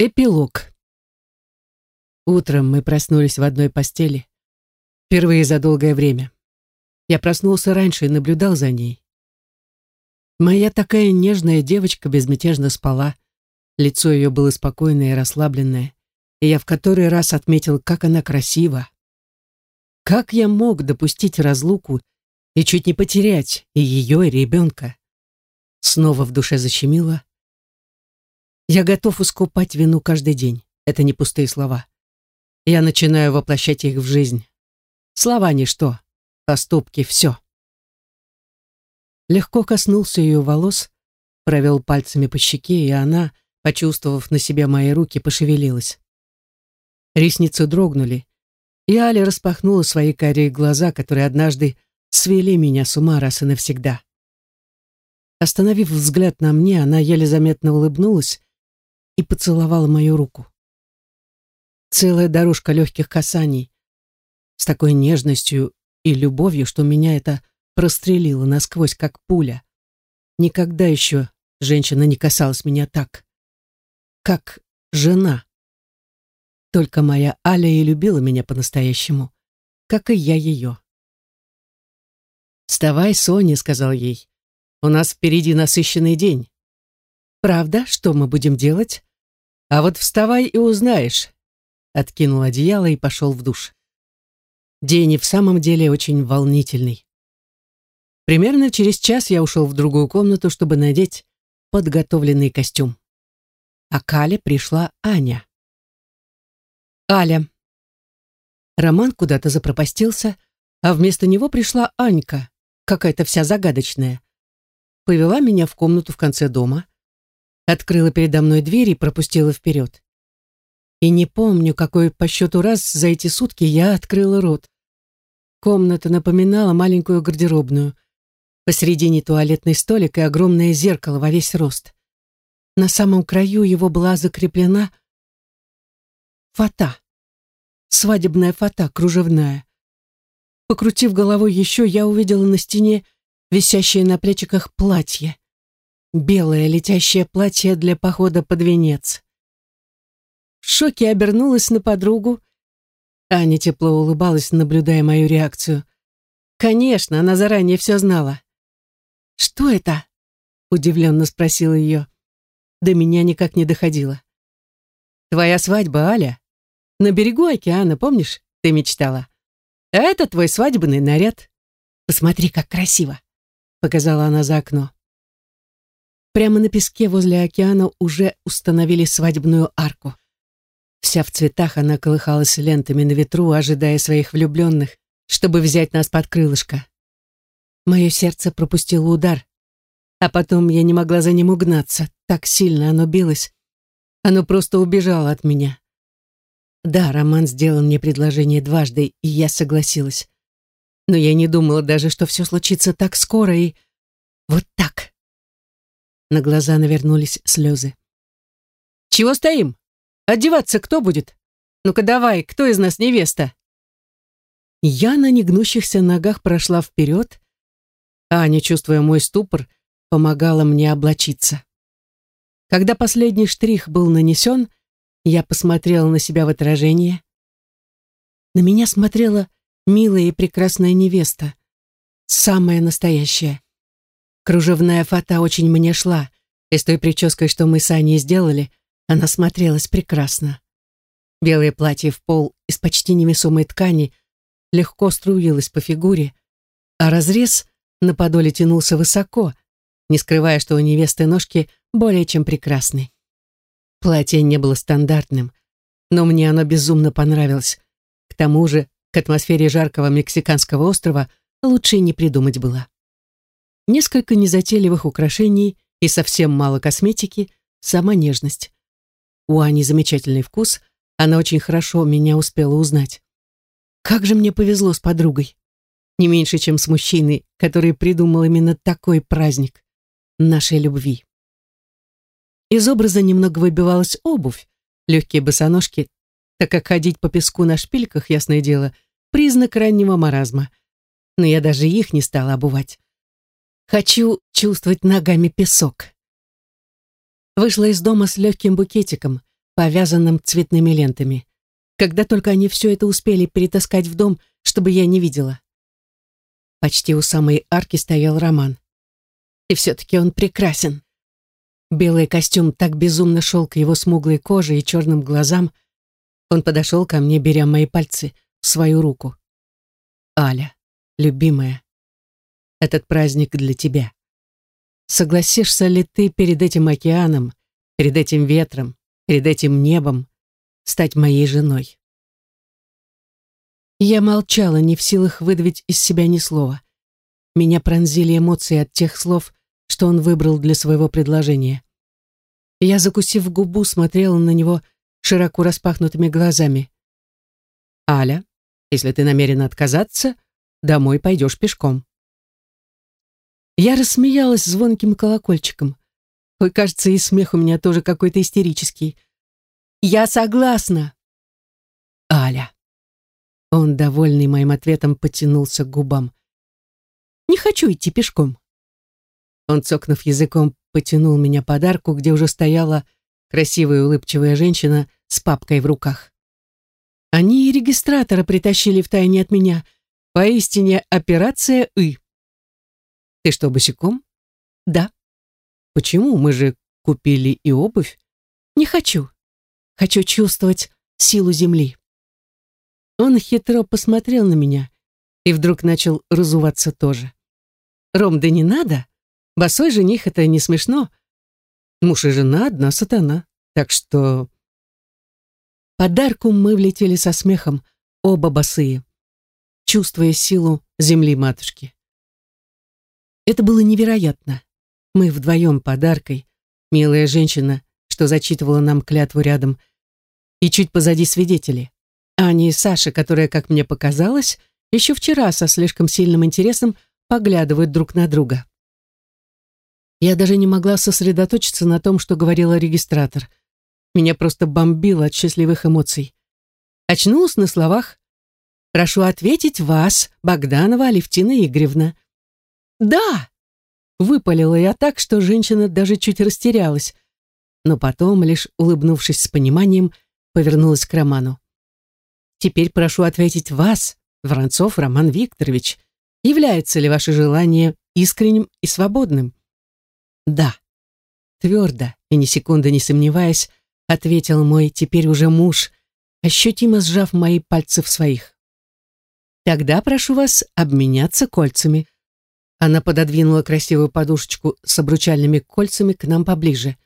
Эпилог. Утром мы проснулись в одной постели. Впервые за долгое время. Я проснулся раньше и наблюдал за ней. Моя такая нежная девочка безмятежно спала. Лицо ее было спокойное и расслабленное. И я в который раз отметил, как она красива. Как я мог допустить разлуку и чуть не потерять и ее, и ребенка? Снова в душе защемило, я готов искупать вину каждый день. Это не пустые слова. Я начинаю воплощать их в жизнь. Слова ничто, поступки все. Легко коснулся ее волос, провел пальцами по щеке, и она, почувствовав на себе мои руки, пошевелилась. Ресницы дрогнули, и Аля распахнула свои карие глаза, которые однажды свели меня с ума раз и навсегда. Остановив взгляд на мне, она еле заметно улыбнулась и поцеловала мою руку. Целая дорожка легких касаний, с такой нежностью и любовью, что меня это прострелило насквозь, как пуля. Никогда еще женщина не касалась меня так, как жена. Только моя Аля и любила меня по-настоящему, как и я ее. «Вставай, Соня», — сказал ей. «У нас впереди насыщенный день». «Правда? Что мы будем делать?» А вот вставай и узнаешь. Откинул одеяло и пошел в душ. День и в самом деле очень волнительный. Примерно через час я ушел в другую комнату, чтобы надеть подготовленный костюм. А к Але пришла Аня. Аля. Роман куда-то запропастился, а вместо него пришла Анька, какая-то вся загадочная. Повела меня в комнату в конце дома открыла передо мной дверь и пропустила вперед. И не помню, какой по счету раз за эти сутки я открыла рот. Комната напоминала маленькую гардеробную. Посередине туалетный столик и огромное зеркало во весь рост. На самом краю его была закреплена фата. Свадебная фата, кружевная. Покрутив головой еще, я увидела на стене висящее на плечиках платье белое летящее платье для похода под венец. В шоке обернулась на подругу. Аня тепло улыбалась, наблюдая мою реакцию. Конечно, она заранее все знала. «Что это?» — удивленно спросила ее. До меня никак не доходило. «Твоя свадьба, Аля? На берегу океана, помнишь, ты мечтала? А это твой свадебный наряд. Посмотри, как красиво!» — показала она за окно. Прямо на песке возле океана уже установили свадебную арку. Вся в цветах она колыхалась лентами на ветру, ожидая своих влюбленных, чтобы взять нас под крылышко. Мое сердце пропустило удар, а потом я не могла за ним угнаться, так сильно оно билось. Оно просто убежало от меня. Да, Роман сделал мне предложение дважды, и я согласилась. Но я не думала даже, что все случится так скоро и вот так. На глаза навернулись слезы. «Чего стоим? Одеваться кто будет? Ну-ка давай, кто из нас невеста?» Я на негнущихся ногах прошла вперед, а Аня, чувствуя мой ступор, помогала мне облачиться. Когда последний штрих был нанесен, я посмотрела на себя в отражение. На меня смотрела милая и прекрасная невеста, самая настоящая. Кружевная фата очень мне шла, и с той прической, что мы с Аней сделали, она смотрелась прекрасно. Белое платье в пол из почти невесомой ткани легко струилось по фигуре, а разрез на подоле тянулся высоко, не скрывая, что у невесты ножки более чем прекрасны. Платье не было стандартным, но мне оно безумно понравилось. К тому же, к атмосфере жаркого мексиканского острова лучше и не придумать было. Несколько незатейливых украшений и совсем мало косметики, сама нежность. У Ани замечательный вкус, она очень хорошо меня успела узнать. Как же мне повезло с подругой. Не меньше, чем с мужчиной, который придумал именно такой праздник нашей любви. Из образа немного выбивалась обувь, легкие босоножки, так как ходить по песку на шпильках, ясное дело, признак раннего маразма. Но я даже их не стала обувать. Хочу чувствовать ногами песок. Вышла из дома с легким букетиком, повязанным цветными лентами. Когда только они все это успели перетаскать в дом, чтобы я не видела. Почти у самой арки стоял Роман. И все-таки он прекрасен. Белый костюм так безумно шел к его смуглой коже и черным глазам. Он подошел ко мне, беря мои пальцы в свою руку. «Аля, любимая, этот праздник для тебя. Согласишься ли ты перед этим океаном, перед этим ветром, перед этим небом стать моей женой?» Я молчала, не в силах выдавить из себя ни слова. Меня пронзили эмоции от тех слов, что он выбрал для своего предложения. Я, закусив губу, смотрела на него широко распахнутыми глазами. «Аля, если ты намерена отказаться, домой пойдешь пешком». Я рассмеялась звонким колокольчиком. Ой, кажется, и смех у меня тоже какой-то истерический. «Я согласна!» «Аля!» Он, довольный моим ответом, потянулся к губам. «Не хочу идти пешком». Он, цокнув языком, потянул меня подарку, где уже стояла красивая улыбчивая женщина с папкой в руках. Они и регистратора притащили втайне от меня. Поистине операция «И». «Ты что, босиком?» «Да». «Почему? Мы же купили и обувь». «Не хочу. Хочу чувствовать силу земли». Он хитро посмотрел на меня и вдруг начал разуваться тоже. «Ром, да не надо. Босой жених — это не смешно. Муж и жена — одна сатана. Так что...» Подарку мы влетели со смехом, оба босые, чувствуя силу земли матушки. Это было невероятно. Мы вдвоем подаркой, милая женщина, что зачитывала нам клятву рядом, и чуть позади свидетели. Аня и Саша, которая, как мне показалось, еще вчера со слишком сильным интересом поглядывают друг на друга. Я даже не могла сосредоточиться на том, что говорила регистратор. Меня просто бомбило от счастливых эмоций. Очнулась на словах «Прошу ответить вас, Богданова Алевтина Игоревна». «Да!» — выпалила я так, что женщина даже чуть растерялась, но потом, лишь улыбнувшись с пониманием, повернулась к Роману. «Теперь прошу ответить вас, Воронцов Роман Викторович. Является ли ваше желание искренним и свободным?» «Да». Твердо и ни секунды не сомневаясь, ответил мой теперь уже муж, ощутимо сжав мои пальцы в своих. «Тогда прошу вас обменяться кольцами». Она пододвинула красивую подушечку с обручальными кольцами к нам поближе.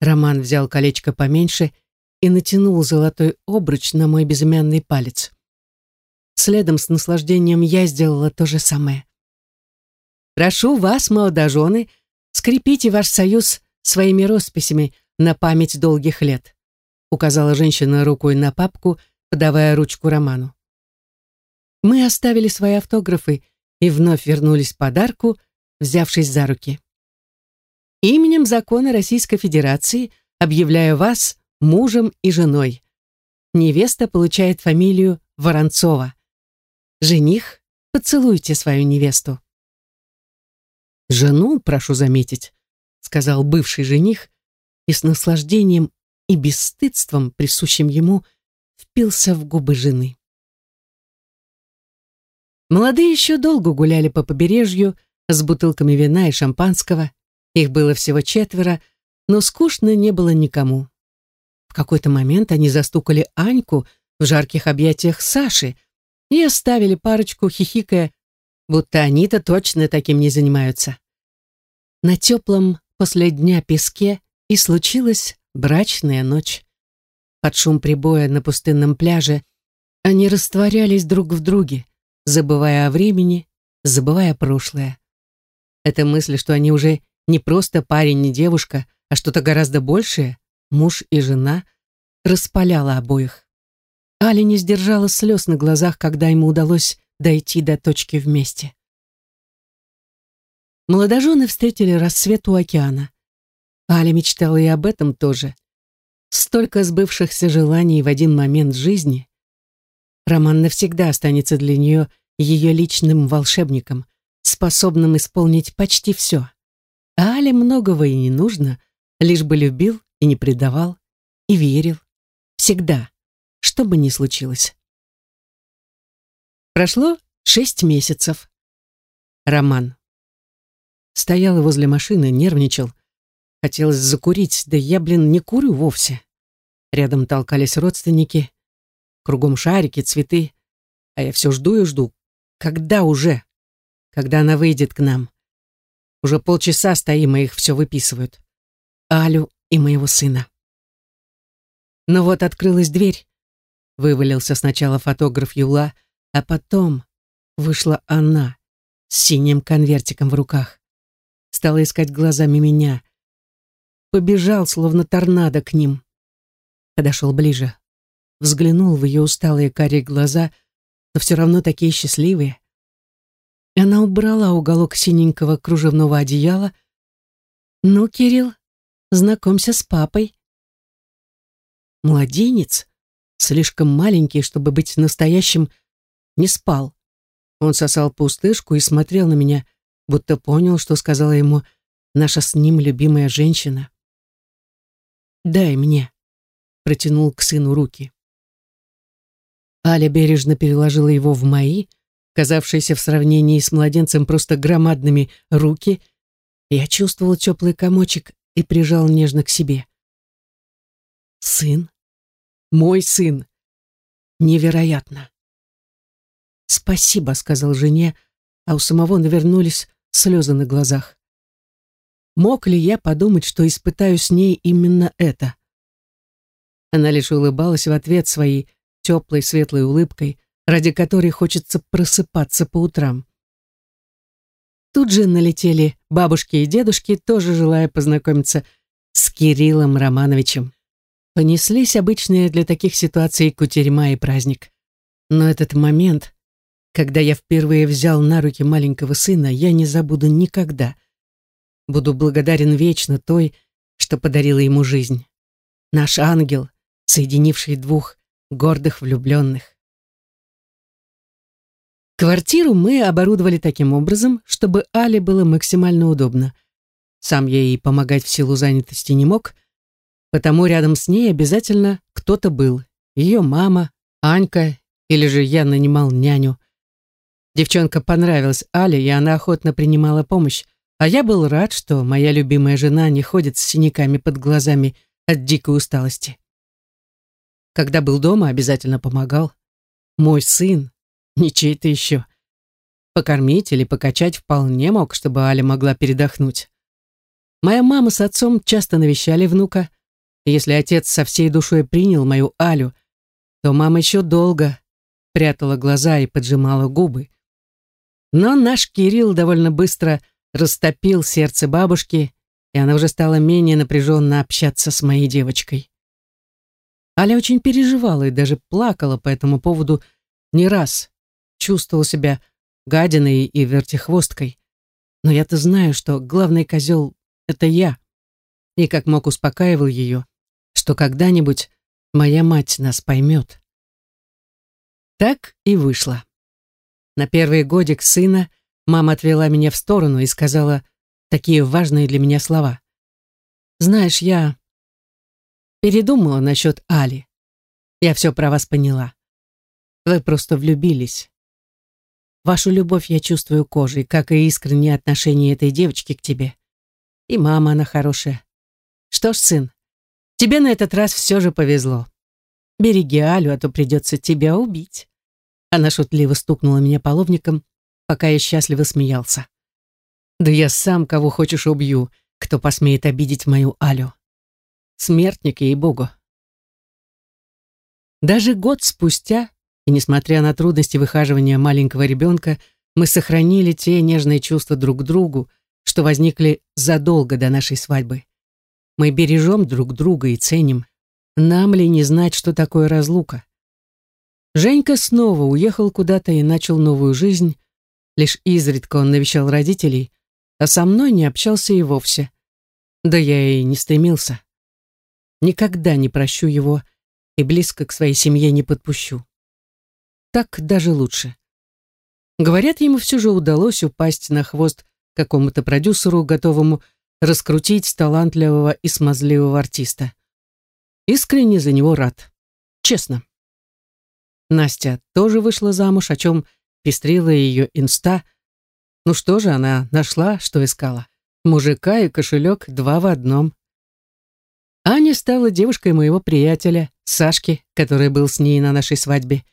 Роман взял колечко поменьше и натянул золотой обруч на мой безымянный палец. Следом с наслаждением я сделала то же самое. «Прошу вас, молодожены, скрепите ваш союз своими росписями на память долгих лет», указала женщина рукой на папку, подавая ручку Роману. Мы оставили свои автографы и вновь вернулись подарку, взявшись за руки. Именем закона Российской Федерации объявляю вас мужем и женой. Невеста получает фамилию Воронцова. Жених, поцелуйте свою невесту. Жену, прошу заметить, сказал бывший жених, и с наслаждением и бесстыдством, присущим ему, впился в губы жены. Молодые еще долго гуляли по побережью с бутылками вина и шампанского. Их было всего четверо, но скучно не было никому. В какой-то момент они застукали Аньку в жарких объятиях Саши и оставили парочку, хихикая, будто они-то точно таким не занимаются. На теплом после дня песке и случилась брачная ночь. Под шум прибоя на пустынном пляже они растворялись друг в друге, забывая о времени, забывая прошлое. Эта мысль, что они уже не просто парень и девушка, а что-то гораздо большее, муж и жена, распаляла обоих. Аля не сдержала слез на глазах, когда ему удалось дойти до точки вместе. Молодожены встретили рассвет у океана. Аля мечтала и об этом тоже. Столько сбывшихся желаний в один момент жизни. Роман навсегда останется для нее ее личным волшебником, способным исполнить почти все. А Але многого и не нужно, лишь бы любил и не предавал, и верил. Всегда, что бы ни случилось. Прошло шесть месяцев. Роман. Стоял возле машины, нервничал. Хотелось закурить, да я, блин, не курю вовсе. Рядом толкались родственники. Кругом шарики, цветы. А я все жду и жду. Когда уже? Когда она выйдет к нам? Уже полчаса стоим, и их все выписывают. Алю и моего сына. Но вот открылась дверь. Вывалился сначала фотограф Юла, а потом вышла она с синим конвертиком в руках. Стала искать глазами меня. Побежал, словно торнадо, к ним. Подошел ближе. Взглянул в ее усталые карие глаза, но все равно такие счастливые. Она убрала уголок синенького кружевного одеяла. «Ну, Кирилл, знакомься с папой». Младенец, слишком маленький, чтобы быть настоящим, не спал. Он сосал пустышку и смотрел на меня, будто понял, что сказала ему наша с ним любимая женщина. «Дай мне», — протянул к сыну руки. Аля бережно переложила его в мои, казавшиеся в сравнении с младенцем просто громадными, руки. Я чувствовал теплый комочек и прижал нежно к себе. Сын? Мой сын. Невероятно. «Спасибо», — сказал жене, а у самого навернулись слезы на глазах. Мог ли я подумать, что испытаю с ней именно это? Она лишь улыбалась в ответ своей теплой светлой улыбкой, ради которой хочется просыпаться по утрам. Тут же налетели бабушки и дедушки, тоже желая познакомиться с Кириллом Романовичем. Понеслись обычные для таких ситуаций кутерьма и праздник. Но этот момент когда я впервые взял на руки маленького сына, я не забуду никогда. Буду благодарен вечно той, что подарила ему жизнь. Наш ангел, соединивший двух гордых влюбленных. Квартиру мы оборудовали таким образом, чтобы Але было максимально удобно. Сам я ей помогать в силу занятости не мог, потому рядом с ней обязательно кто-то был. Ее мама, Анька или же я нанимал няню. Девчонка понравилась Але, и она охотно принимала помощь, а я был рад, что моя любимая жена не ходит с синяками под глазами от дикой усталости. Когда был дома, обязательно помогал. Мой сын, не чей-то еще. Покормить или покачать вполне мог, чтобы Аля могла передохнуть. Моя мама с отцом часто навещали внука, если отец со всей душой принял мою Алю, то мама еще долго прятала глаза и поджимала губы. Но наш Кирилл довольно быстро растопил сердце бабушки, и она уже стала менее напряженно общаться с моей девочкой. Аля очень переживала и даже плакала по этому поводу не раз, чувствовала себя гадиной и вертихвосткой. Но я-то знаю, что главный козел — это я. И как мог успокаивал ее, что когда-нибудь моя мать нас поймет. Так и вышло. На первый годик сына мама отвела меня в сторону и сказала такие важные для меня слова. «Знаешь, я передумала насчет Али. Я все про вас поняла. Вы просто влюбились. Вашу любовь я чувствую кожей, как и искреннее отношение этой девочки к тебе. И мама она хорошая. Что ж, сын, тебе на этот раз все же повезло. Береги Алю, а то придется тебя убить. Она шутливо стукнула меня половником, пока я счастливо смеялся. «Да я сам кого хочешь убью, кто посмеет обидеть мою Алю. Смертник, ей-богу». Даже год спустя, и несмотря на трудности выхаживания маленького ребенка, мы сохранили те нежные чувства друг к другу, что возникли задолго до нашей свадьбы. Мы бережем друг друга и ценим. Нам ли не знать, что такое разлука? Женька снова уехал куда-то и начал новую жизнь. Лишь изредка он навещал родителей, а со мной не общался и вовсе. Да я и не стремился. Никогда не прощу его и близко к своей семье не подпущу. Так даже лучше. Говорят, ему все же удалось упасть на хвост какому-то продюсеру, готовому раскрутить талантливого и смазливого артиста. искренне за него рад. Честно. Настя тоже вышла замуж, о чем пестрила ее инста. Ну что же, она нашла, что искала. Мужика и кошелек два в одном. Аня стала девушкой моего приятеля, Сашки, который был с ней на нашей свадьбе.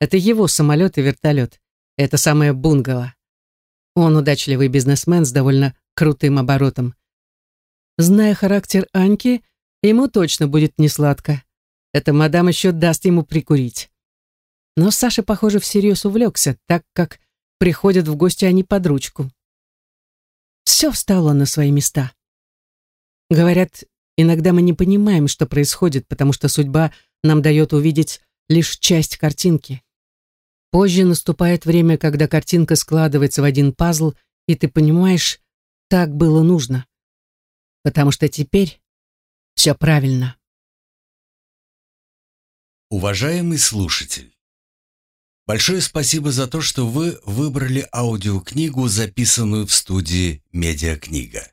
Это его самолет и вертолет. Это самое бунгало. Он удачливый бизнесмен с довольно крутым оборотом. Зная характер Аньки, ему точно будет несладко. Эта мадам еще даст ему прикурить. Но Саша, похоже, всерьез увлекся, так как приходят в гости они под ручку. Все встало на свои места. Говорят, иногда мы не понимаем, что происходит, потому что судьба нам дает увидеть лишь часть картинки. Позже наступает время, когда картинка складывается в один пазл, и ты понимаешь, так было нужно. Потому что теперь все правильно. Уважаемый слушатель, большое спасибо за то, что вы выбрали аудиокнигу, записанную в студии «Медиакнига».